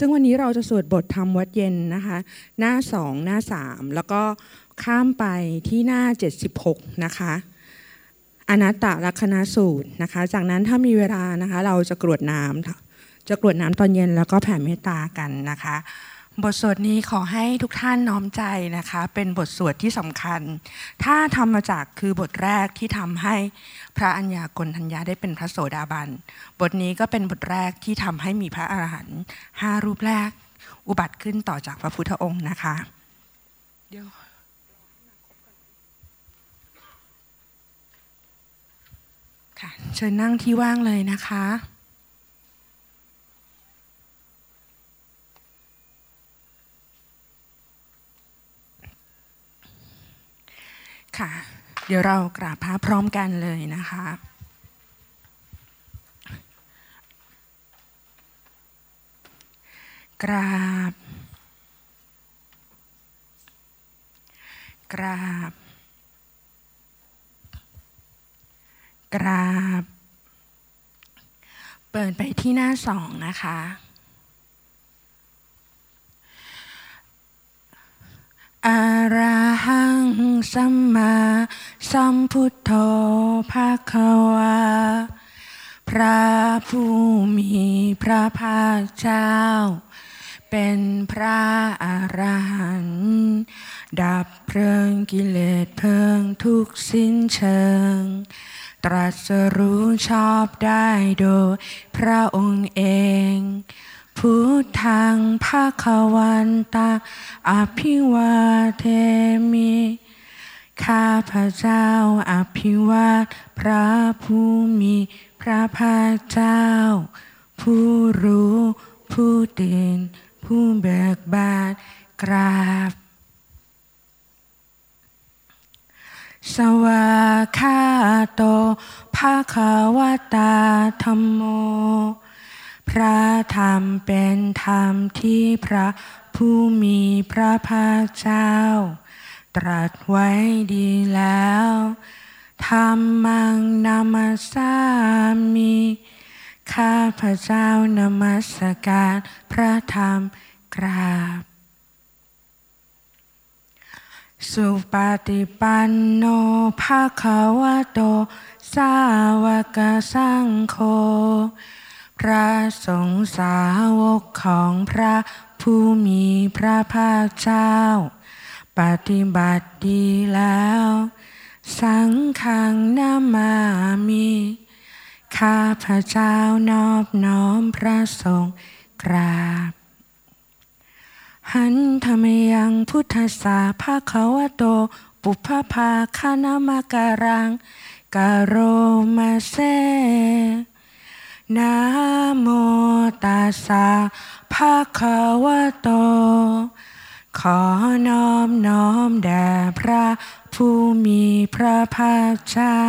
ซึ่งวันนี้เราจะสวดบทธรรมวัดเย็นนะคะ หน้าสองหน้าสามแล้วก็ข้ามไปที่หน้า 76 นะคะอนัตตลักษณสูตรนะคะ จากนั้นถ้ามีเวลานะคะ เราจะกรวดน้ำจะกรวดน้ำตอนเย็นแล้วก็แผ่เมตตากันนะคะ บทสวดนี้ขอให้ทุกท่านน้อมใจนะคะ เป็นบทสวดที่สำคัญ ถ้าทำมาจากคือบทแรกที่ทำให้พระอัญญากลทัญญาได้เป็นพระโสดาบัน บทนี้ก็เป็นบทแรกที่ทำให้มีพระอรหันต์ห้ารูปแรก อุบัติขึ้นต่อจากพระพุทธองค์นะคะ เดี๋ยวค่ะเชิญนั่งที่ว่างเลยนะคะ ค่ะ เดี๋ยวเรากราบพระพร้อมกันเลยนะคะกราบ กราบ กราบ เปิดไปที่หน้าสองนะคะ อาราหังสัมมาสัมพุทโธภาควา พระผู้มีพระภาคเจ้า เป็นพระอรหันต์ดับเพลิงกิเลสเพลิงทุกสิ้นเชิง ตรัสรู้ชอบได้โดยพระองค์เอง พุทธังภาควันตาอภิวาเทมิข้าพระเจ้าอภิวาทพระผู้มีพระภาคเจ้า ผู้รู้ผู้ตื่นผู้เบิกบานกราบ สวาคาโตภาคาวตาธรรมโม พระธรรมเป็นธรรมที่พระผู้มีพระภาคเจ้า ตรัสไว้ดีแล้วธรรมังนามัสสามิข้าพระเจ้านมัสการพระธรรมกราบ สุปฏิปันโนภาคาวะโต สาวกสังโฆ พระสงฆ์สาวกของพระผู้มีพระภาคเจ้า ปฏิบัติดีแล้ว สังฆังนามามิข้าพระเจ้านอบน้อมพระสงฆ์กราบ หันธรรมยังพุทธสาภาคะวโต ปุพพภาคานามาการังกะโรมาเซ นะโมตัสสะภะคะวะโต ขอน้อมน้อมแด่พระผู้มีพระภาคเจ้า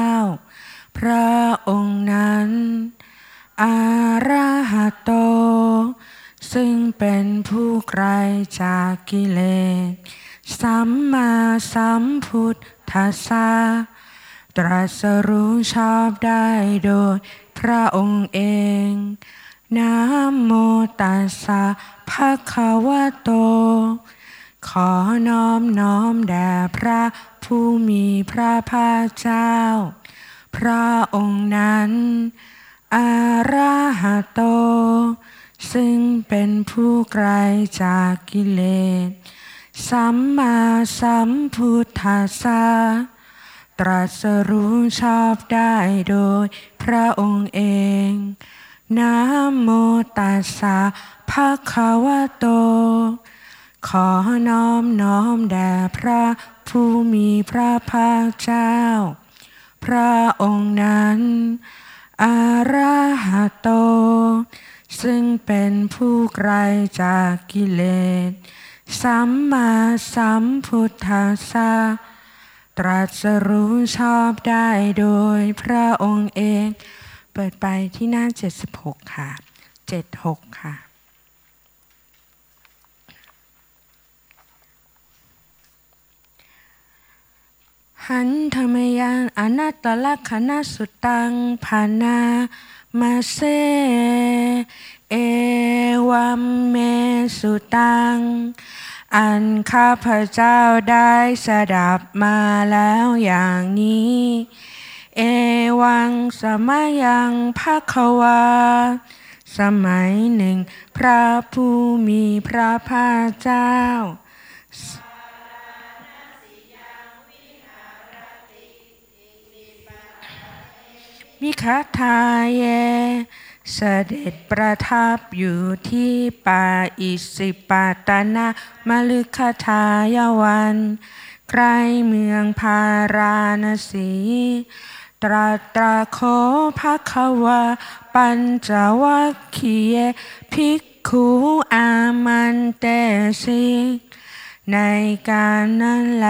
พระองค์นั้น อาราหะโต ซึ่งเป็นผู้ไกลจากกิเลส สัมมาสัมพุทธัสสะตรัสรู้ชอบได้โดย พระองค์เองนะโมตัสสะภะคะวะโต ขอน้อมน้อมแด่พระผู้มีพระภาคเจ้า พระองค์นั้น อาราหะโต ซึ่งเป็นผู้ไกลจากกิเลส สัมมาสัมพุทธัสสะ ตรัสรู้ชอบได้โดยพระองค์เองนะโมตัสสะภะคะวะโต ขอน้อมน้อมแด่พระผู้มีพระภาคเจ้า พระองค์นั้น อาราหะโต ซึ่งเป็นผู้ไกลจากกิเลส สัมมาสัมพุทธัสสะ ตรัสรู้ชอบได้โดยพระองค์เอง เปิดไปที่หน้า 76 ค่ะ 76 ค่ะ หันธรรมยังอนัตตลักขณสุตังภานามาเซเอวัมเมสุตัง อันข้าพเจ้าได้สดับมาแล้วอย่างนี้ เอวังสมัยยังภะควา สมัยหนึ่ง พระผู้มีพระภาคเจ้ามิคาทาย เสด็จประทับอยู่ที่ป่าอิสิปาตนามลึกทายวัน ใกล้เมืองพาราณสี ตราตรโคภควาปัญจวัคคียภิกขุอามันเตสิในการนั้นแล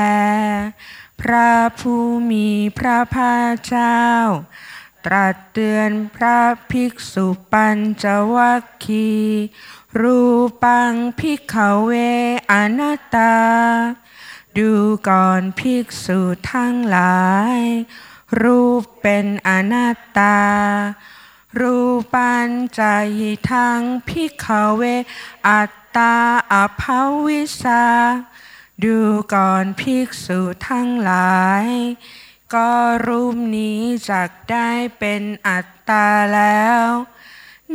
พระผู้มีพระภาคเจ้า ตรัสเตือนพระภิกษุปัญจวัคคีรูปังภิกขเวอนัตตา ดูก่อนภิกษุทั้งหลาย รูปเป็นอนัตตา รูปัญจยิทังภิกขเว อัตตาอภวิสาดูก่อนภิกษุทั้งหลาย ก็รูปนี้จักได้เป็นอัตตาแล้ว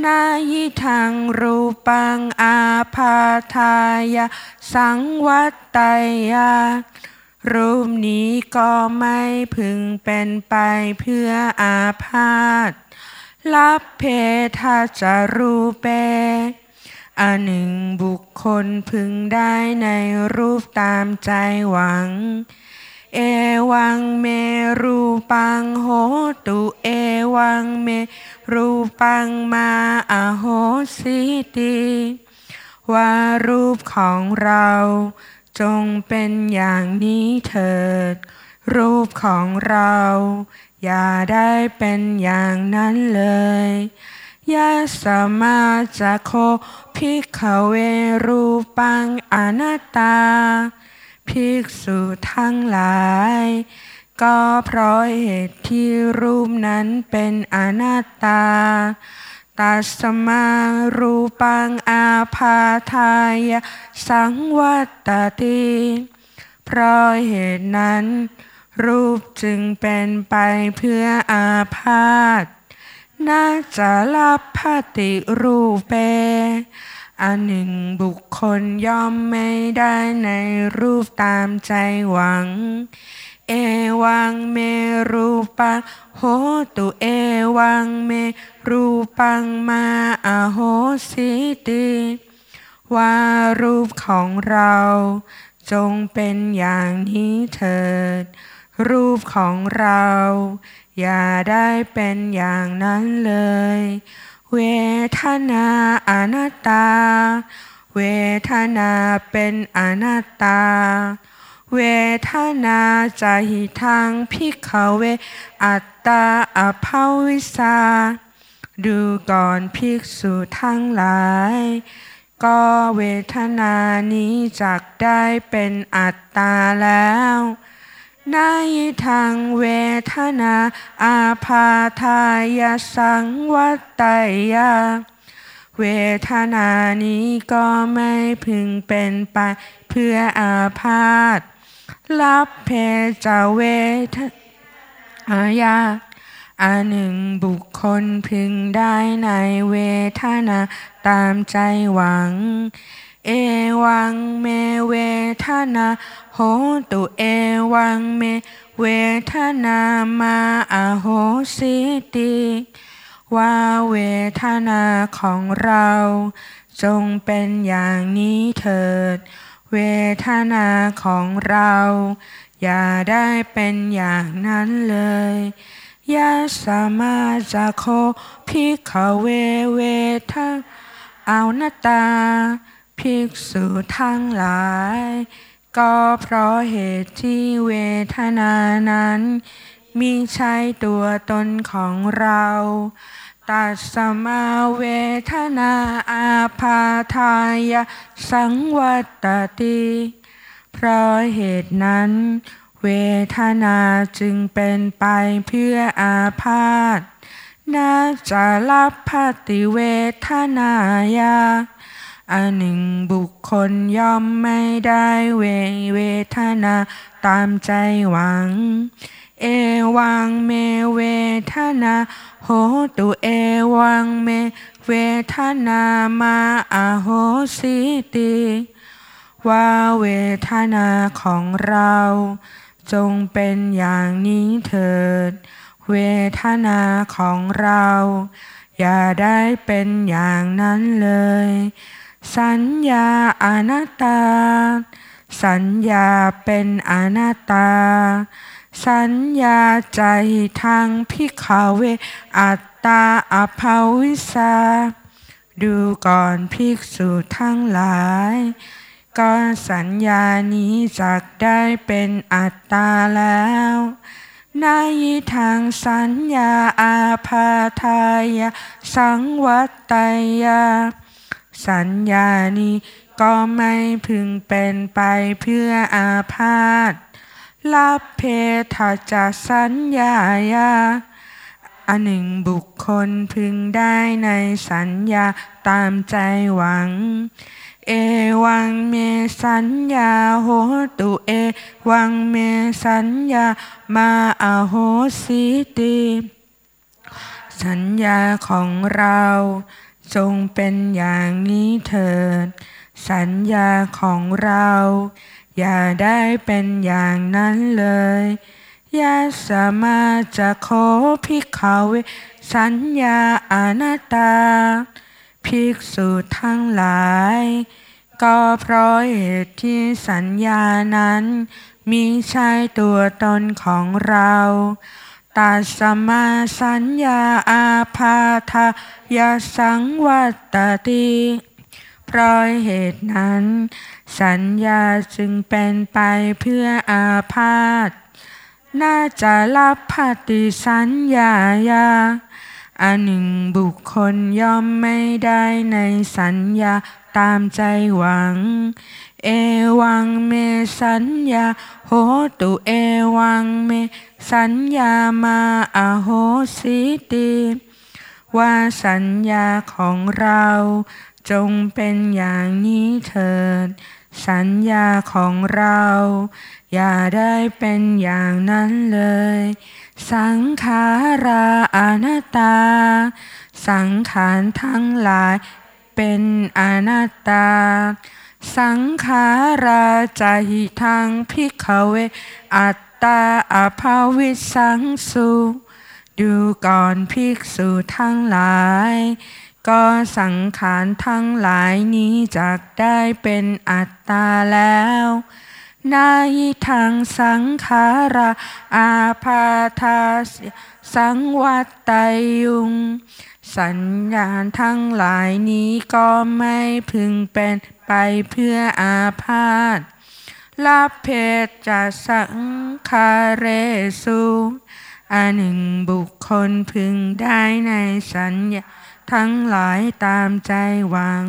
นายิทังรูปังอาพาทายาสังวัตตยารูปนี้ก็ไม่พึงเป็นไปเพื่ออาพาธลับเพทาจารูเปอันหนึ่งบุคคลพึงได้ในรูปตามใจหวัง เอวังเมรูปังโหตุเอวังเมรูปังมาอโหสิติว่ารูปของเราจงเป็นอย่างนี้เถิด รูปของเรา อย่าได้เป็นอย่างนั้นเลยยาสมาจะโคพิกเวรูปังอนัตตา ภิกษุทั้งหลาย ก็เพราะเหตุที่รูปนั้นเป็นอนัตตาตัสมารูปังอาพาทายสังวัตติเพราะเหตุนั้น รูปจึงเป็นไปเพื่ออาพาธน่าจะลับพติรูปเป อันหนึ่งบุคคลย่อมไม่ได้ในรูปตามใจหวัง เอวังเมรูปังโหตุเอวังเมรูปังมาอโหสิติว่ารูปของเราจงเป็นอย่างนี้เถิด รูปของเรา อย่าได้เป็นอย่างนั้นเลย เวทนาอนัตตา เวทนาเป็นอนัตตา เวทนาจะหิทางพิกเว อัตตาอภาวิสาดูก่อนภิกษุทั้งหลาย ก็เวทนานี้จักได้เป็นอัตตาแล้ว ในทางเวทนา อาพาทายสังวัตตยา เวทนานี้ก็ไม่พึงเป็นไปเพื่ออาพาธรับเพจเวทอายาอันหนึ่งบุคคลพึงได้ในเวทนาตามใจหวัง เอวังเมเวทนาโหตุเอวังเมเวทนามาอโหสิติว่าเวทนาของเรา จงเป็นอย่างนี้เถิด เวทนาของเรา อย่าได้เป็นอย่างนั้นเลยยาสมาจะโคพิขเวเวทาเอานตา ภิกษุทั้งหลาย ก็เพราะเหตุที่เวทนานั้นมีใช่ตัวตนของเราตัดสมาเวทนาอาพาทายสังวัตติ เพราะเหตุนั้น เวทนาจึงเป็นไปเพื่ออาพาธน่าจะรับปฏิเวทนายา อันหนึ่งบุคคลย่อมไม่ได้เวเวทนาตามใจหวัง เอวังเมเวทนาโหตุเอวังเมเวทนามาอาโหสิติว่าเวทนาของเรา จงเป็นอย่างนี้เถิด เวทนาของเรา อย่าได้เป็นอย่างนั้นเลย สัญญาอนัตตา สัญญาเป็นอนัตตา สัญญาใจทางพิขเว อัตตาอภาวิสาดูก่อนภิกษุทั้งหลาย ก็สัญญานี้จักได้เป็นอัตตาแล้วในทางสัญญาอาพาทายสังวัตตยา สัญญานี้ก็ไม่พึงเป็นไปเพื่ออาพาธลับเพทจะสัญญายาอันหนึ่งบุคคลพึงได้ในสัญญาตามใจหวัง เอวังเมสัญญาโหตุเอ วังเมสัญญามาอโหสิติ สัญญาของเรา จงเป็นอย่างนี้เถิด สัญญาของเรา อย่าได้เป็นอย่างนั้นเลยยาสมาจะโคภิกขเวสัญญาอนัตตา ภิกษุทั้งหลาย ก็เพราะเหตุที่สัญญานั้น มีใช่ตัวตนของเรา ตัสมาสัญญาอาพาทายาสังวัตติเพราะเหตุนั้น สัญญาจึงเป็นไปเพื่ออาพาธน่าจะรับปฏิสัญญายาอันหนึ่งบุคคลย่อมไม่ได้ในสัญญาตามใจหวัง เอวังเมสัญญาโหตุเอวังเม สัญญามาอโหสิติว่าสัญญาของเราจงเป็นอย่างนี้เถิด สัญญาของเรา อย่าได้เป็นอย่างนั้นเลย สังขาราอนัตตา สังขารทั้งหลายเป็นอนัตตา สังขาราจหิทางพิกเวอัต ตาอภาวิสังสุดูก่อนภิกษุทั้งหลาย ก็สังขารทั้งหลายนี้จักได้เป็นอัตตาแล้วนายทางสังขาราอาพาทาสังวัตไตยุง สัญญาณทั้งหลายนี้ก็ไม่พึงเป็นไปเพื่ออาพาธ ลาเพศจะสังคาเรสุอันหนึ่งบุคคลพึงได้ในสัญญาทั้งหลายตามใจหวัง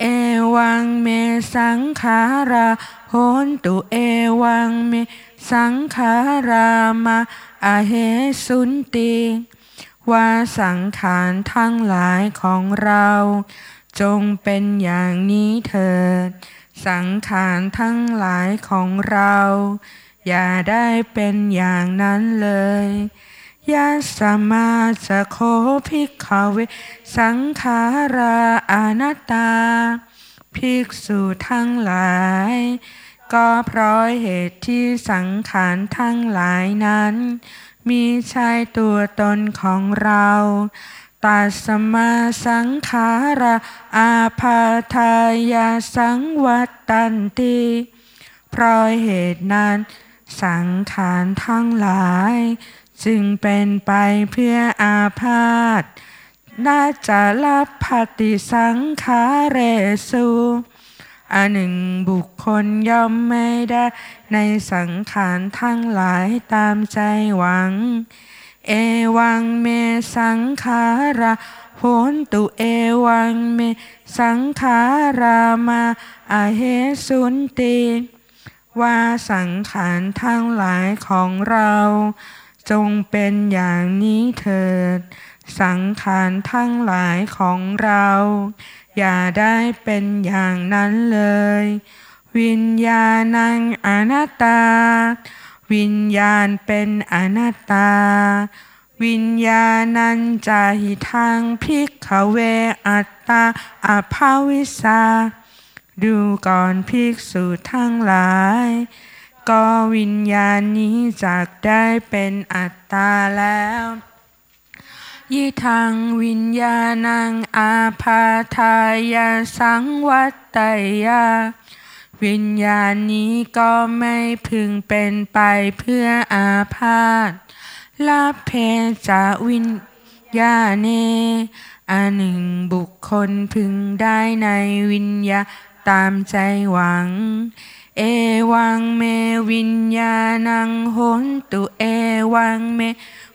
เอวังเมสังขาราโหนตุเอวังเมสังขารามาอาเหสุนติว่าสังขารทั้งหลายของเรา จงเป็นอย่างนี้เถิด สังขารทั้งหลายของเรา อย่าได้เป็นอย่างนั้นเลยยาสมาจะโคภิกขเว สังขาราอนัตตา ภิกษุทั้งหลาย ก็เพราะเหตุที่สังขารทั้งหลายนั้น มีใช่ตัวตนของเรา ตัสมาสังขาราอาพาทายาสังวัตตันติเพราะเหตุนั้น สังขารทั้งหลาย จึงเป็นไปเพื่ออาพาธน่าจะรับปฏิสังขาเรสุอันหนึ่งบุคคลย่อมไม่ได้ในสังขารทั้งหลายตามใจหวัง เอวังเมสังขาราโหนตุเอวังเมสังขารามาอาเหสุนติว่าสังขารทั้งหลายของเรา จงเป็นอย่างนี้เถิด สังขารทั้งหลายของเรา อย่าได้เป็นอย่างนั้นเลย วิญญาณังอนัตตา วิญญาณเป็นอนัตตา วิญญาณัญจาหิทางพิกขเวอัตตาอภาวิสาดูก่อนภิกษุทั้งหลาย ก็วิญญาณนี้จักได้เป็นอัตตาแล้วยิทังวิญญาณังอาพาทายาสังวัตตยา วิญญาณนี้ก็ไม่พึงเป็นไปเพื่ออาพาธลาเพจาวิญญาเนอันหนึ่งบุคคลพึงได้ในวิญญาตามใจหวัง เอวังเมวิญญาณังโหนตุเอวังเม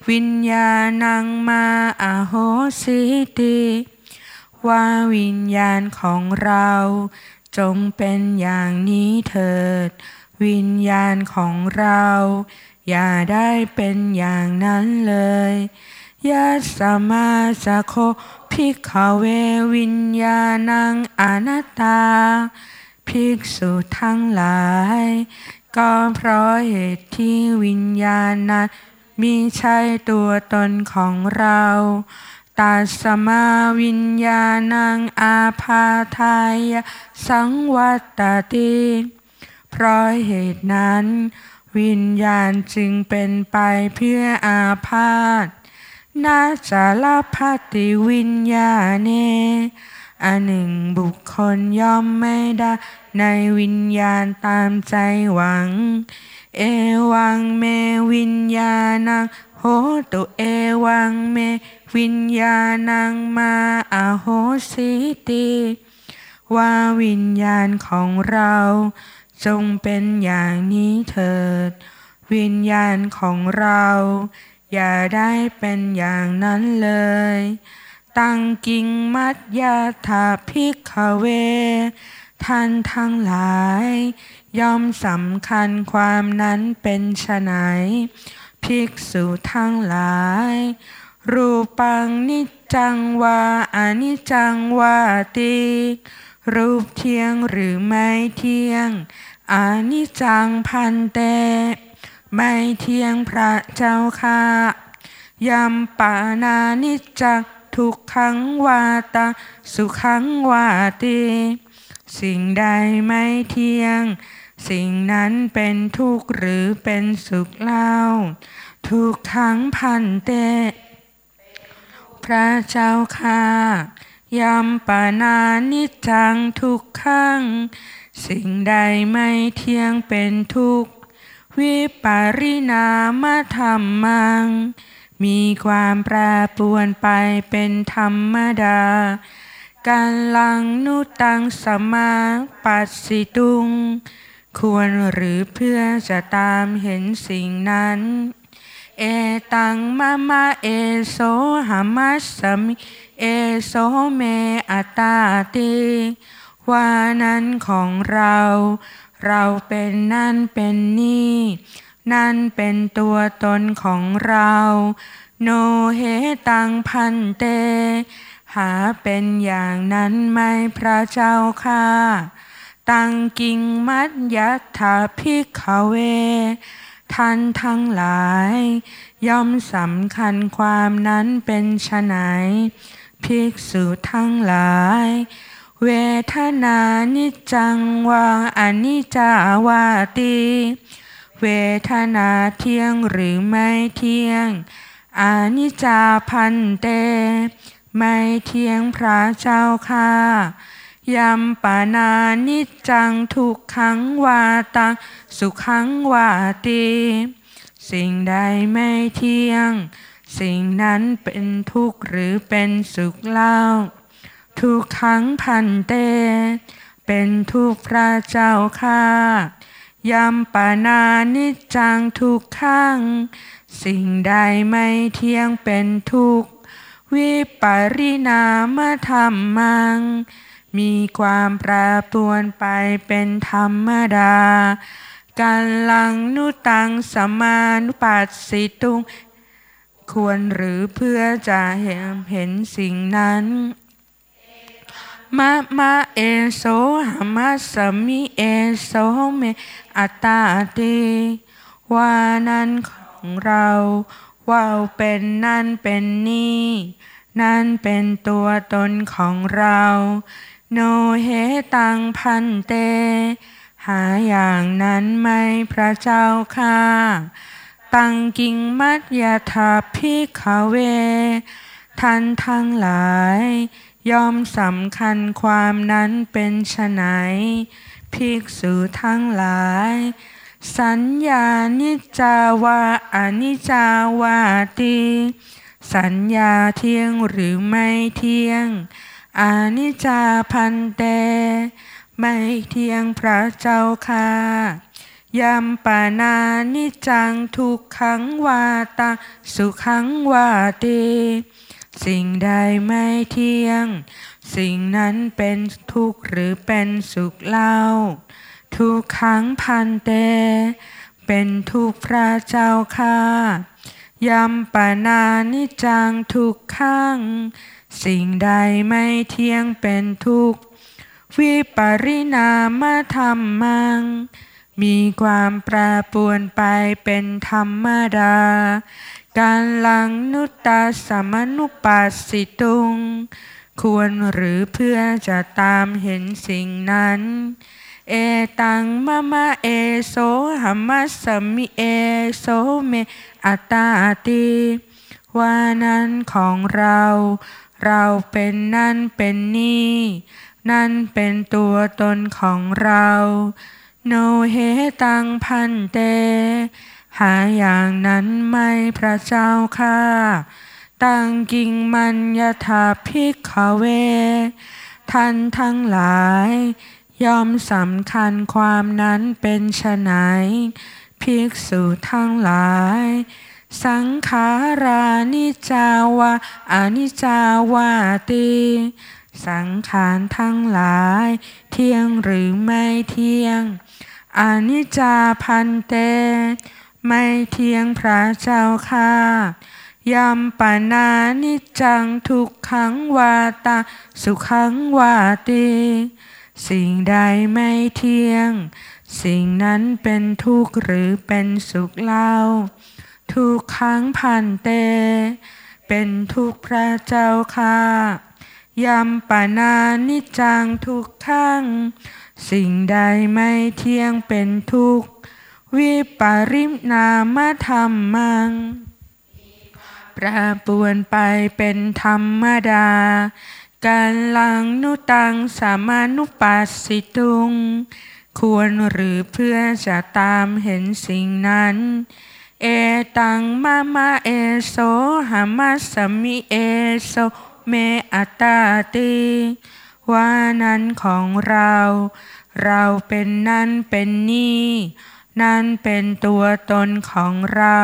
วิญญาณังมาอาโหสิติว่าวิญญาณของเรา จงเป็นอย่างนี้เถิด วิญญาณของเรา อย่าได้เป็นอย่างนั้นเลยยะสมาสโคภิกขเววิญญาณังอนัตตา ภิกษุทั้งหลาย ก็เพราะเหตุที่วิญญาณนั้นมีใช่ตัวตนของเรา ตัสมาวิญญาณังอาพาทายสังวัตติเพราะเหตุนั้น วิญญาณจึงเป็นไปเพื่ออาพาธนาจาลพัติวิญญาเนอันหนึ่งบุคคลย่อมไม่ได้ในวิญญาณตามใจหวัง เอวังเมวิญญาณังโหตุเอวังเม วิญญาณังมาอาโหสิติว่าวิญญาณของเราจงเป็นอย่างนี้เถิด วิญญาณของเรา อย่าได้เป็นอย่างนั้นเลย ตังกิงมัดยาถาพิกขเว ท่านทั้งหลาย ย่อมสำคัญความนั้นเป็นไฉนภิกษุทั้งหลาย รูปังนิจังวาอนิจังวาติรูปเที่ยงหรือไม่เที่ยงอนิจังพันเต ไม่เที่ยงพระเจ้าค่ะยำปานานิจักทุกขังวาตาสุขังวาติสิ่งใดไม่เที่ยง สิ่งนั้นเป็นทุกข์หรือเป็นสุขเล่า ทุกขังพันเต ระเจ้าค่ะยำปานานิจังทุกขังสิ่งใดไม่เที่ยงเป็นทุกข์ วิปาริณามธรรมัง มีความแปรปรวนไปเป็นธรรมดาการลังนุตังสมาปัสสิตุง ควรหรือเพื่อจะตามเห็นสิ่งนั้น เอตังมะมะเอโสหามัสสมิเอโสเมอตาติว่านั้นของเรา เราเป็นนั่นเป็นนี่ นั่นเป็นตัวตนของเรา โนเฮตังพันเต หาเป็นอย่างนั้นไม่พระเจ้าค่ะ ตังกิงมัดยัตถาพิกเว ท่านทั้งหลาย ย่อมสำคัญความนั้นเป็นไฉนภิกษุทั้งหลาย เวทนานิจังวาอนิจาวาติเวทนาเที่ยงหรือไม่เที่ยงอนิจจาพันเต ไม่เที่ยงพระเจ้าค่ะ ยัมปานานิจังทุกขังวาตังสุขังวาติสิ่งใดไม่เที่ยง สิ่งนั้นเป็นทุกข์หรือเป็นสุขเล่า ทุกขังพันเต เป็นทุกพระเจ้าค่ายำปานานิจังทุกขังสิ่งใดไม่เที่ยงเป็นทุกข์วิปริณามธรรมังมี มีความแปรปรวนไปเป็นธรรมดาการลังนุตังสมานุปัสสิตุง ควรหรือเพื่อจะเห็นเห็นสิ่งนั้นมะมะเอโสหามัสมิเอโสเมอัตตาติว่านั้นของเราว่าเป็นนั่นเป็นนี่ นั่นเป็นตัวตนของเรา โนเหตังพันเต หาอย่างนั้นไม่พระเจ้าค่ะตังกิงมัตยาธาพิขเวท่านทั้งหลายยอมสำคัญความนั้นเป็นไฉนภิกษุทั้งหลาย สัญญานิจาวาอนิจาวาติ สัญญาเที่ยงหรือไม่เที่ยง อนิจจาพันเต ไม่เที่ยงพระเจ้าค่ะยามปานานิจังทุกขังวาตาสุขังวาตีสิ่งใดไม่เที่ยง สิ่งนั้นเป็นทุกข์หรือเป็นสุขเล่า ทุกขังพันเต เป็นทุกพระเจ้าค่ะยำปานานิจังทุกขัง สิ่งใดไม่เที่ยงเป็นทุกข์ วิปริณามธรรมมัง มีความแปรปวนไปเป็นธรรมดา การลังนุตตาสมนุปัสสิตุง ควรหรือเพื่อจะตามเห็นสิ่งนั้น เอตังมะมะเอโสหัมมัสมิเอโสเมอัตตาติว่านั้นของเรา เราเป็นนั่นเป็นนี่ นั่นเป็นตัวตนของเรา โนเฮตังพันเต หาอย่างนั้นไม่พระเจ้าค่ะตังกิงมัญญาธาพิกขเว ท่านทั้งหลายยอมสำคัญความนั้นเป็นไฉนภิกษุทั้งหลาย สังขารานิจาวะอนิจาวาตีสังขารทั้งหลาย เที่ยงหรือไม่เที่ยงอนิจจาพันเต ไม่เที่ยงพระเจ้าค่ะยำปานานิจังทุกขังวาตาสุขังวาตีสิ่งใดไม่เที่ยง สิ่งนั้นเป็นทุกข์หรือเป็นสุขเล่า ทุกขังพันเต เป็นทุกข์พระเจ้าค่ะยำปานานิจังทุกขังสิ่งใดไม่เที่ยงเป็นทุกข์วิปริมนามธรรมังแปรปวนไปเป็นธรรมดาการลังนุตังสามานุปัสสิตุง ควรหรือเพื่อจะตามเห็นสิ่งนั้น เอตังมามาเอโซหามาสมิเอโซเมอัตาติว่านั้นของเรา เราเป็นนั่นเป็นนี่ นั่นเป็นตัวตนของเรา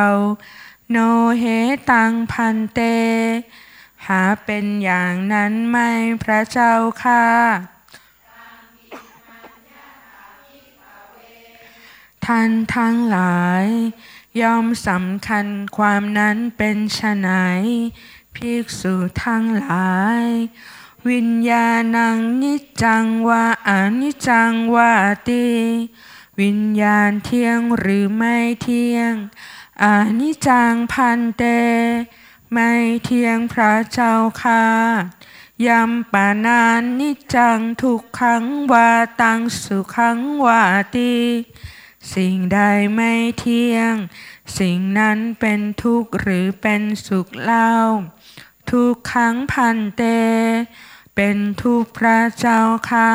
โนเหตังพันเต หาเป็นอย่างนั้นไม่พระเจ้าค่ะท่านทั้งหลาย ยอมสำคัญความนั้นเป็นชนไหนภิกษุทั้งหลาย วิญญาณังนิจังวาอนิจังวาตีวิญญาณเที่ยงหรือไม่เที่ยงอนิจังพันเต ไม่เที่ยงพระเจ้าค่ะยำปานานนิจังทุกขังวาตังสุขังวาตี สิ่งใดไม่เที่ยง สิ่งนั้นเป็นทุกข์หรือเป็นสุขเล่า ทุกขังพันเต เป็นทุกพระเจ้าค่ะ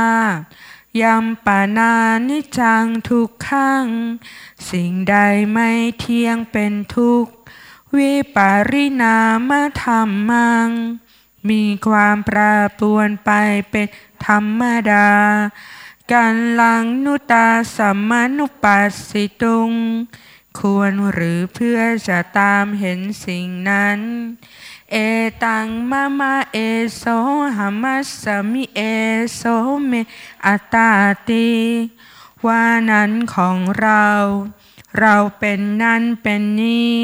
ยัมปานานิจังทุกขัง สิ่งใดไม่เที่ยงเป็นทุกข์ วิปาริณามธรรมัง มีความแปรปรวนไปเป็นธรรมดา การลังนุตาสัมมนุปัสสิตุง ควรหรือเพื่อจะตามเห็นสิ่งนั้น เอตังมะมะเอโสหามัสสมิเอโสเมอตตาติว่านั้นของเรา เราเป็นนั่นเป็นนี่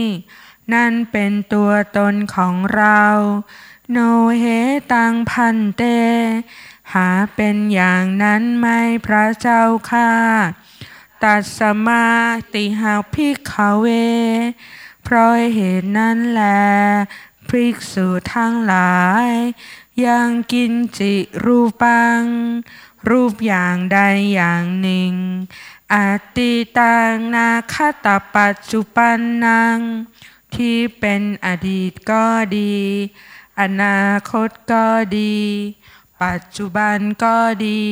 นั่นเป็นตัวตนของเรา โนเหตังพันเต หาเป็นอย่างนั้นไม่พระเจ้าค่ะตัดสมาติหาพิกขเว เพราะเหตุนั้นแลพริกษุทั้งหลาย ยังกินจิรูปัง รูปอย่างใดอย่างหนึ่งอติตังนาคตปัจจุปันนัง ที่เป็นอดีตก็ดี อนาคตก็ดี ปัจจุบันก็ดี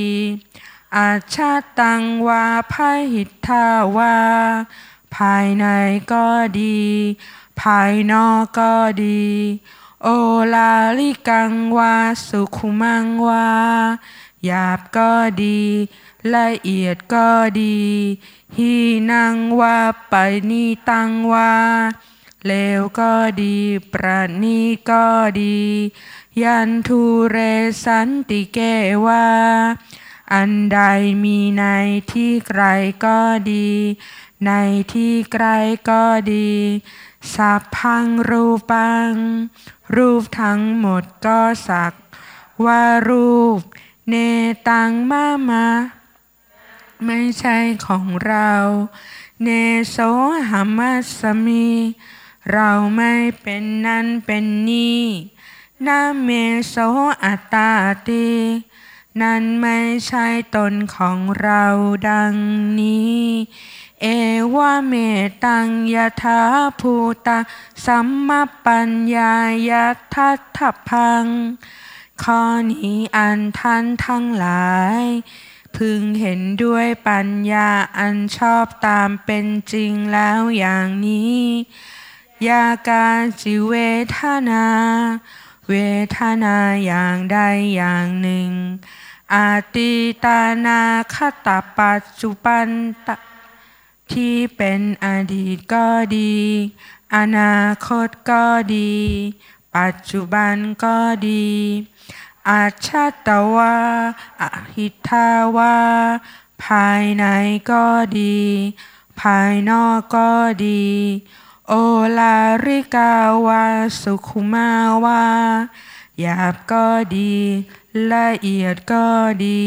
อาชาตังวาพหิทธาวา ภายในก็ดี ภายนอกก็ดี โอลาลิกังวาสุขุมังวาหยาบก็ดี ละเอียดก็ดีฮีนังวาไปนีตังวาเลวก็ดี ประนีก็ดี ยันทุเรสันติเกว่าอันใดมีในที่ไกลก็ดี ในที่ไกลก็ดีสัพพังรูปัง รูปทั้งหมดก็สัก ว่ารูป เนตังมามาไม่ใช่ของเรา เนโสหมัสมี เราไม่เป็นนั่นเป็นนี่ นาเมโสอัตตาตินั่นไม่ใช่ตนของเราดังนี้ เอวะเมตังยถาภูตาสัมมาปัญญายะทัตถพัง ข้อนี้อันท่านทั้งหลาย พึงเห็นด้วยปัญญาอันชอบตามเป็นจริงแล้วอย่างนี้ ยาการจิเวทนา เวทนาอย่างใดอย่างหนึ่ง อาติตานาคตาปัจจุบันตที่เป็นอดีตก็ดี อนาคตก็ดี ปัจจุบันก็ดี อาชาตวาอหิทาวาภายในก็ดี ภายนอกก็ดี โอลาริกาวาสุขุมาวาหยาบก็ดี ละเอียดก็ดี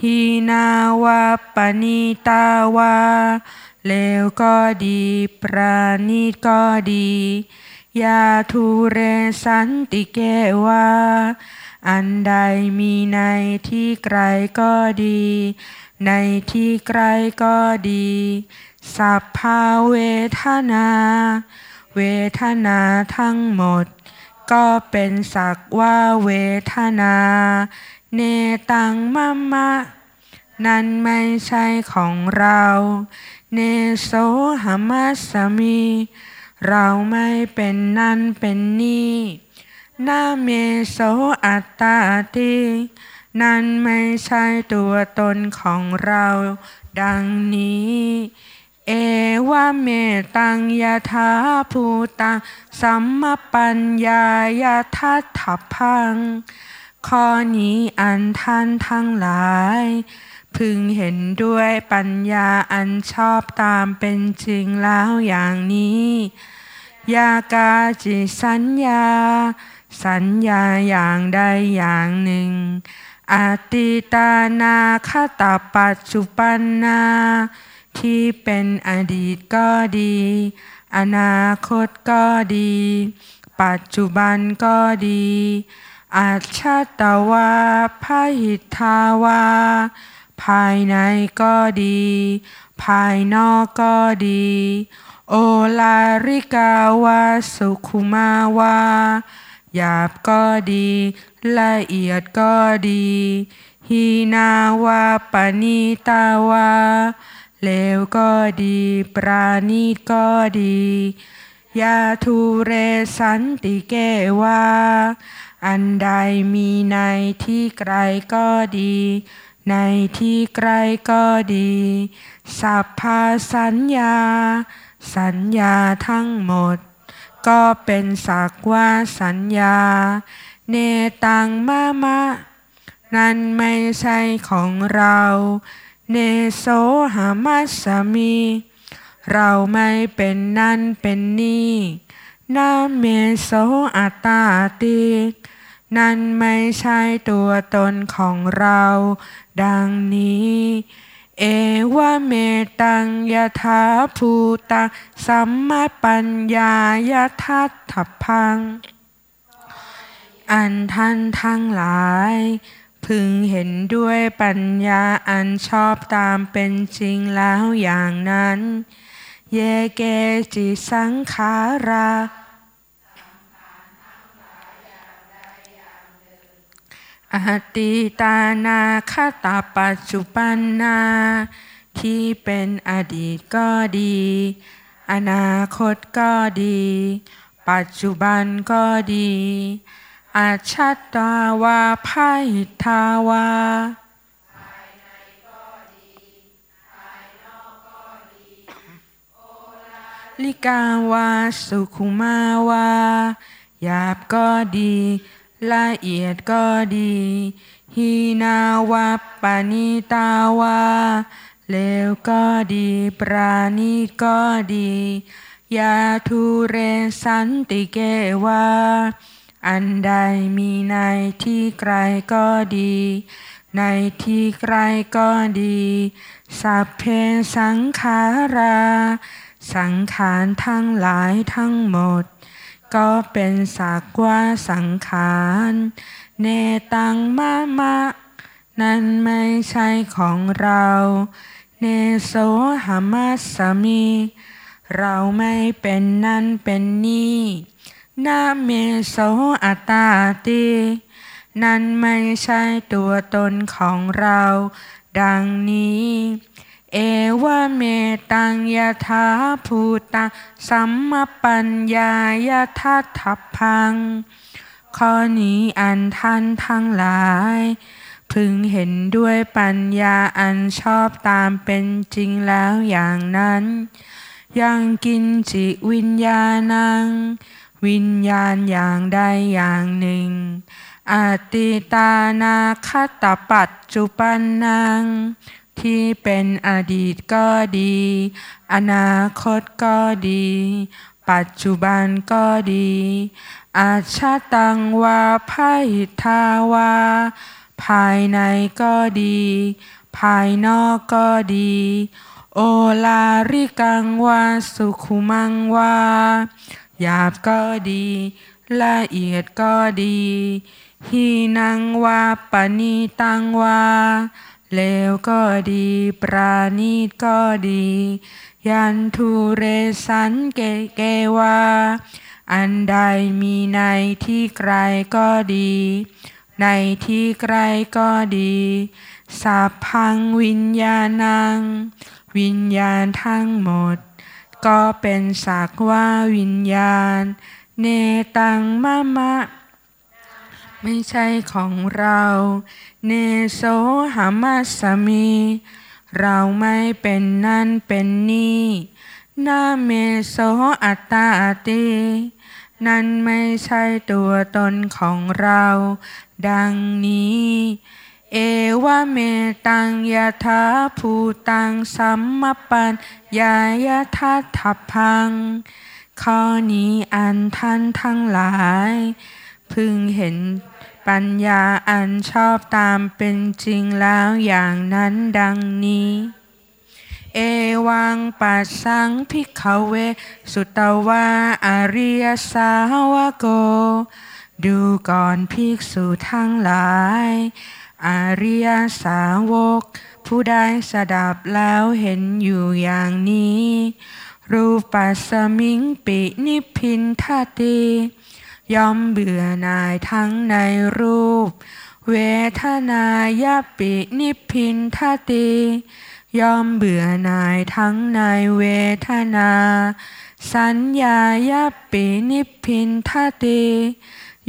ฮีนาวาปณิตาวาเลวก็ดี ปราณีก็ดี ยาทุเรสันติเกวาอันใดมีในที่ไกลก็ดี ในที่ไกลก็ดี สัพพาเวทนา เวทนาทั้งหมด ก็เป็นสักว่าเวทนา เนตังมะมะ นั้นไม่ใช่ของเรา เนโสหมัสมี เราไม่เป็นนั่นเป็นนี่นาเมโสอัตตาตินั้นไม่ใช่ตัวตนของเรา ดังนี้ เอวเมตังยะธาภูตังสัมมปัญญายาทัตถพัง ข้อนี้อันท่านทั้งหลาย พึงเห็นด้วยปัญญาอันชอบตามเป็นจริงแล้วอย่างนี้ ยากาจิสัญญา สัญญาอย่างใดอย่างหนึ่งอติตานาคตาปัจจุปันนา ที่เป็นอดีตก็ดี อนาคตก็ดี ปัจจุบันก็ดีอาชาตวาพหิทาวา ภายในก็ดี ภายนอกก็ดี โอลาริกาวาสุขุมาวา หยาบก็ดี ละเอียดก็ดี ฮีนาวาปณีตาวา เลวก็ดี ปราณีตก็ดี ยาทูเรสันติเกวาอันใดมีในที่ไกลก็ดี ในที่ไกลก็ดี สัพพาสัญญา สัญญาทั้งหมด ก็เป็นสักว่าสัญญา เนตังมะมะ นั้นไม่ใช่ของเรา เนโสหามัสมี เราไม่เป็นนั่นเป็นนี่นาเมโสอัตตาตินั่นไม่ใช่ตัวตนของเรา ดังนี้ เอวะเมตังยะถาภูตาสัมมาปัญญายะทัตถพัง อันท่านทั้งหลาย พึงเห็นด้วยปัญญาอันชอบตามเป็นจริงแล้วอย่างนั้น เยเกจิสังขาราอติตานาคตาปัจจุปันนา ที่เป็นอดีตก็ดี อนาคตก็ดี ปัจจุบันก็ดี อาชัตาวาภาหิทาวาลิกาวาสุขุมาวาหยาบก็ดี ละเอียดก็ดีฮีนาวาปานิตาวาเลวก็ดี ปราณีก็ดี ยาทุเรสันติเกวา อันใดมีในที่ไกลก็ดี ในที่ไกลก็ดี สัพเพสังขารา สังขารทั้งหลายทั้งหมด ก็เป็นสักว่าสังขาร เนตังมะมะ นั้นไม่ใช่ของเรา เนโสหามัสมี เราไม่เป็นนั่นเป็นนี่ นาเมโสอัตตาตินั้นไม่ใช่ตัวตนของเรา ดังนี้ เอวเมตังยถาภูตังสัมมปัญญายะทัตถพัง ข้อนี้อันท่านทั้งหลาย พึงเห็นด้วยปัญญาอันชอบตามเป็นจริงแล้วอย่างนั้น ยังกินจิวิญญาณัง วิญญาณอย่างใดอย่างหนึ่งอติตานาคตปัจจุปันนัง ที่เป็นอดีตก็ดี อนาคตก็ดี ปัจจุบันก็ดี อาชาตังวาภาหิทาวา ภายในก็ดี ภายนอกก็ดี โอลาริกังวาสุขุมังวา หยาบก็ดี ละเอียดก็ดีฮีนังวาปณีตังวาเลวก็ดี ปราณีตก็ดี ยันทุเรสันเกเกวาอันใดมีในที่ไกลก็ดี ในที่ไกลก็ดีสัพพังวิญญาณัง วิญญาณทั้งหมด ก็เป็นสักว่าวิญญาณ เนตังมะมะ ไม่ใช่ของเรา เนโสหามัสมี เราไม่เป็นนั่นเป็นนี่นาเมโสอัตตาตินั่นไม่ใช่ตัวตนของเรา ดังนี้ เอวะเมตังยะถาภูตังสัมมปัญญายะทัตถพัง ข้อนี้อันท่านทั้งหลาย พึงเห็นปัญญาอันชอบตามเป็นจริงแล้วอย่างนั้นดังนี้ เอวังปัสสังพิกเว สุตวาอริยสาวโก ดูก่อนภิกษุทั้งหลาย อริยสาวก ผู้ได้สดับแล้วเห็นอยู่อย่างนี้ รูปัสมิงปินิพินทติย่อมเบื่อหน่ายทั้งในรูป เวทนายปินิพินทติย่อมเบื่อหน่ายทั้งในเวทนา สัญญายปินิพินทติ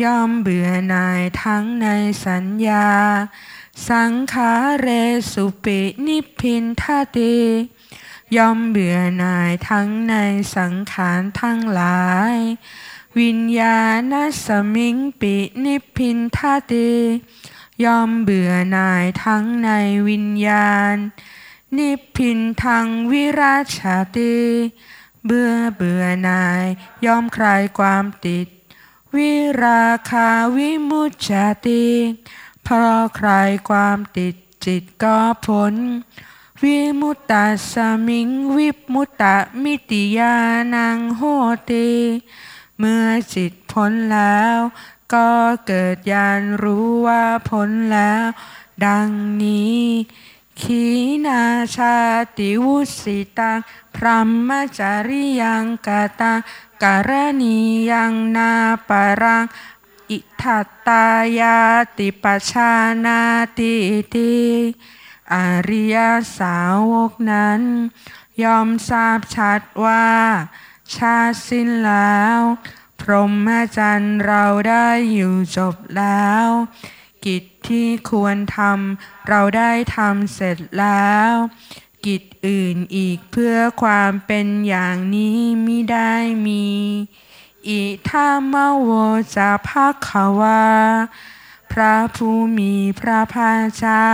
ย่อมเบื่อหน่ายทั้งในสัญญา สังขาเรสุปินิพินทติย่อมเบื่อหน่ายทั้งในสังขารทั้งหลาย วิญญาณสมิงปินิพินทาติย่อมเบื่อหน่ายทั้งในวิญญาณ นิพินทางวิราชาติ เบื่อเบื่อนายยอมคลายความติด วิราคาวิมุจจติเพราะใคลายความติดจิตก็พ้นวิมุตตาสมิงวิมุตตะมิติยานังโหติเมื่อจิตพ้นแล้ว ก็เกิดญาณรู้ว่าพ้นแล้ว ดังนี้ขีนาชาติวุสิตังพรหมจริยังกตัง การณียังนาปรังอิทัตตายาติปชานาติติอริยสาวกนั้น ยอมทราบชัดว่า ชาสิ้นแล้ว พรหมจรรย์เราได้อยู่จบแล้ว กิจที่ควรทำเราได้ทำเสร็จแล้ว กิจอื่นอีกเพื่อความเป็นอย่างนี้มิได้มี อิทามโวจะพักขวาพระผู้มีพระภาคเจ้า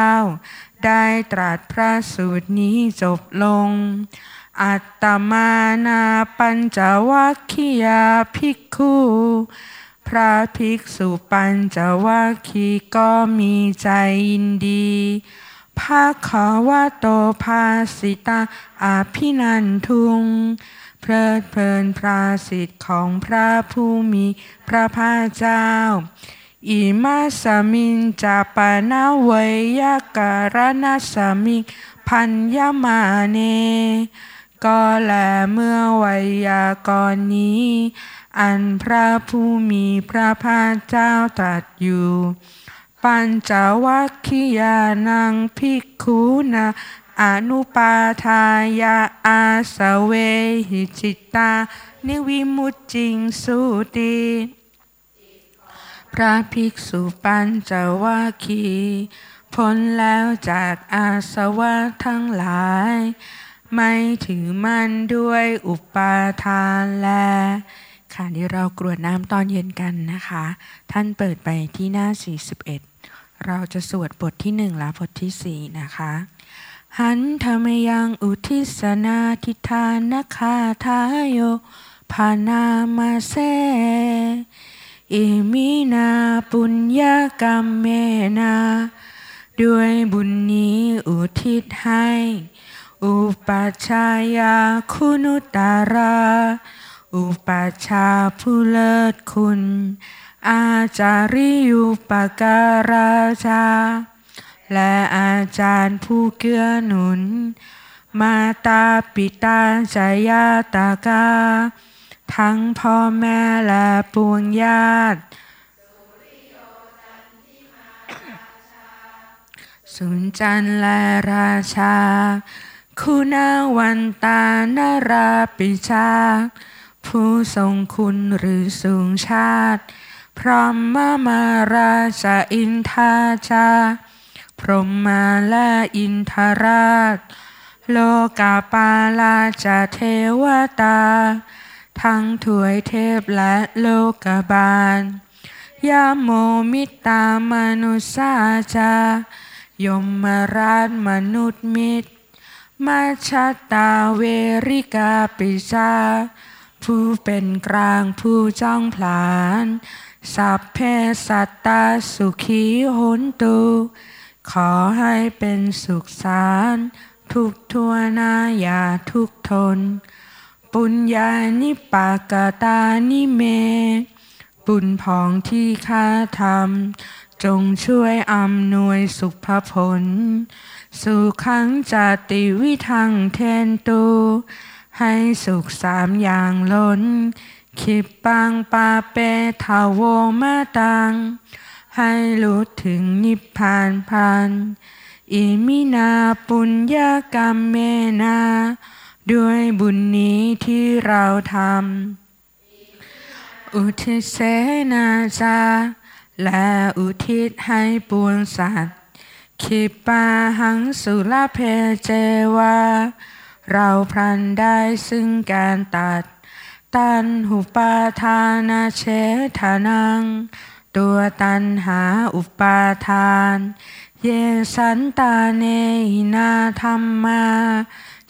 ได้ตรัสพระสูตรนี้จบลง อัตตมานาปัญจวัคคียาภิกขุพระภิกษุปัญจวัคคีก็มีใจยินดี ภาขาวะโตภาสิตาอาภินันทุง เพลิดเพลินพระสิทธิ์ของพระผู้มีพระภาคเจ้า อิมาสมิงจาปนาเวยาการณสมิงพันยามาเน ก็แลเมื่อไวยากรณ์นี้ อันพระผู้มีพระภาคเจ้าตรัสอยู่ ปัญจวัคคียานังภิกขุนาอนุปาทายาอาสเวหิจิตา นิวิมุตจิงสุติพระภิกษุปัญจวัคคีพ้นแล้วจากอาสวะทั้งหลาย ไม่ถือมั่นด้วยอุปาทานแลค่ะที่เรากรวดน้ำตอนเย็นกันนะคะ ท่านเปิดไปที่หน้า 41 เราจะสวดบทที่หนึ่งและบทที่สี่นะคะ หันธรรมยังอุทิศนาทิทานคาทายโยพานามาเซอิมินาปุญญากรรมเมนา ด้วยบุญนี้อุทิศให้ อุปัชายาคุณุตารา อุปัชาผู้เลิศคุณ อาจาริยุปการาชา และอาจารย์ผู้เกื้อหนุน มาตาปิตาจายาตากา ทั้งพ่อแม่และปวงญาติสุนจันและราชา คุณาวันตานาราปิชา ผู้ทรงคุณหรือสูงชาติ พร้อมมาราชาอินทาชา พรหมาและอินทราช โลกาปาลาจาเทวตา ทั้งถวยเทพและโลกบาล ยาโมมิตามนุสาจายมมาราชมนุษย์มิตร มาชาตาเวริกาปิชาผู้เป็นกลางผู้จ้องผลาน สัพเพสัตตาสุขีโหนตุ ขอให้เป็นสุขสารทุกทัวนาอย่าทุกทน ปุญญานิปากตานิเม บุญพองที่ข้าทำจงช่วยอำนวยสุภผลสู่ขังจติวิทังเทนตูให้สุขสามอย่างล้น ขิปปังปาเปทาโวมาตัง ให้รู้ถึงนิพพานพัน อิมินาปุญญากรรมเมนา ด้วยบุญนี้ที่เราทำ อุทิศเสนาจา และอุทิศให้ปวงสัตว์ขิปาหังสุลเพเจวา เราพรันได้ซึ่งการตัด ตันหุปาทานาเชทานัง ตัวตันหาอุปาทาน เยสันตาเนนาธรรมา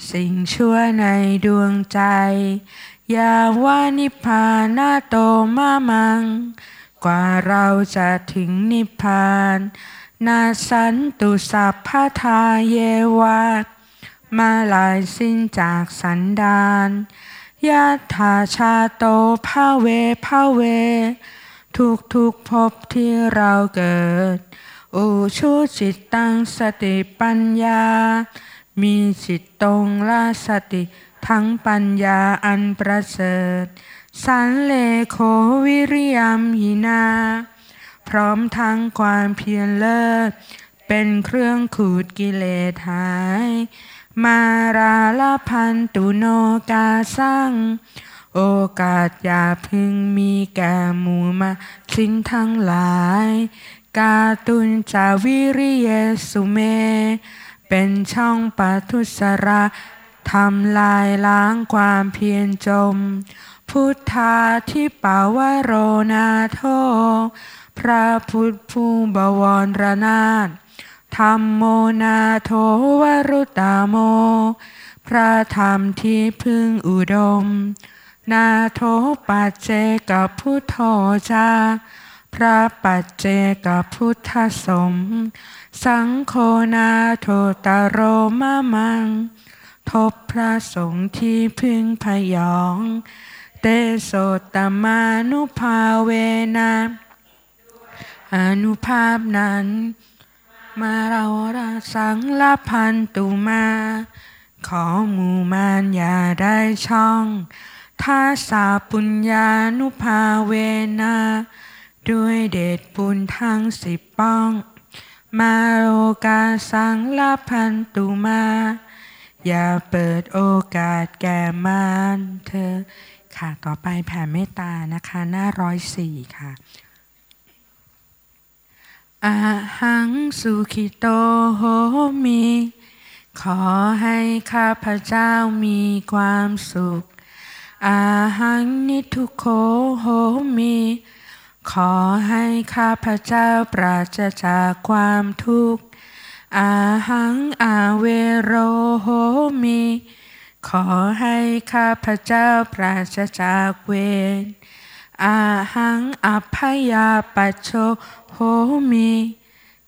สิ่งชั่วในดวงใจ ยาวานิพานาโตมามัง กว่าเราจะถึงนิพพาน นาสันตุสัพพทาเยวามาลายสิ้นจากสันดาน ยะถาชาโตภาเวภาเว ทุกทุกพบที่เราเกิด อุชุจิตตังสติปัญญา มีจิตตรงละสติทั้งปัญญาอันประเสริฐ สันเลโควิริยมยินา พร้อมทั้งความเพียรเลิศ เป็นเครื่องขูดกิเลสหาย มาราลพันตุโนกาสังโอกาสอย่าพึงมีแก่หมู่มาสิ้นทั้งหลาย กาตุนจาวิริเยสุเม เป็นช่องปัทุสระทำลายล้างความเพียรจม พุทธาที่ปาวโรนาโท พระพุทธผู้บวรนาถ ธรรมโมนาโทวรุตาโม พระธรรมที่พึ่งอุดม นาโทปัจเจกับพุทโธจาพระปัจเจกับพุทธสม สังโฆนาโทตโรมามัง ทบพระสงฆ์ที่พึ่งพยอง เตโสตมานุภาเวนะอนุภาพนั้น มาเราราสังละพันตุมา ขอหมู่มานอย่าได้ช่องท้าสาปุญญานุภาเวนา ด้วยเดชบุญทั้งสิบป้อง มาโอกาสังละพันตุมา อย่าเปิดโอกาสแก่มานเธอ ค่ะต่อไปแผ่เมตตานะคะ หน้าร้อยสี่ค่ะ อาหังสุขิโตโหมีขอให้ข้าพเจ้ามีความสุข อาหังนิทุโคโหมีขอให้ข้าพเจ้าปราศจากความทุกข์ อาหังอาเวโรโหมีขอให้ข้าพเจ้าปราศจากเวร อาหังอภยาปัจโชโหมี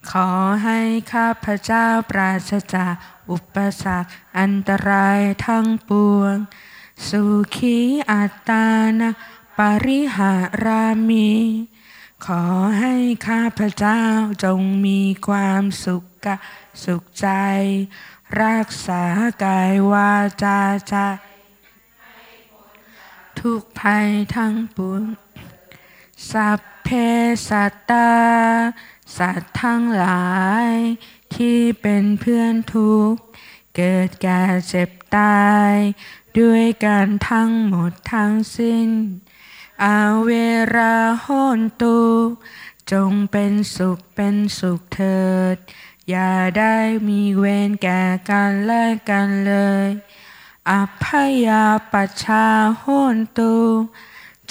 ขอให้ข้าพเจ้าปราศจากอุปสรรคอันตรายทั้งปวง สุขีอัตตานะปริหารามี ขอให้ข้าพเจ้าจงมีความสุขกะสุขใจ รักษากายวาจาใจทุกภัยทั้งปวง สัพเพสัตตา สัตว์ทั้งหลาย ที่เป็นเพื่อนทุกข์ เกิดแก่เจ็บตาย ด้วยกันทั้งหมดทั้งสิ้น อาเวราโหนตุจงเป็นสุขเป็นสุขเถิด อย่าได้มีเวรแก่กันและกันเลยอภยาปัชชาโหนตุ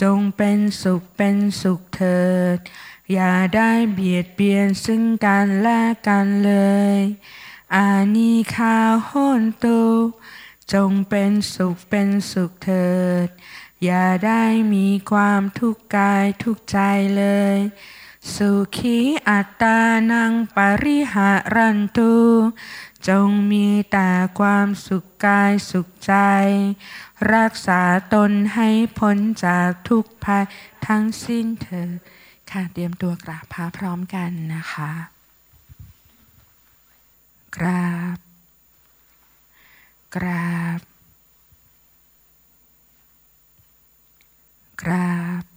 จงเป็นสุขเป็นสุขเถิด อย่าได้เบียดเบียนซึ่งกันและกันเลย อานิคาโหนตุจงเป็นสุขเป็นสุขเถิด อย่าได้มีความทุกข์กายทุกข์ใจเลย สุขีอัตตานังปริหารันตุจงมีแต่ความสุขกายสุขใจ รักษาตนให้พ้นจากทุกภัยทั้งสิ้นเถิดค่ะเตรียมตัวกราบพระพร้อมกันนะคะ กราบ กราบ กราบ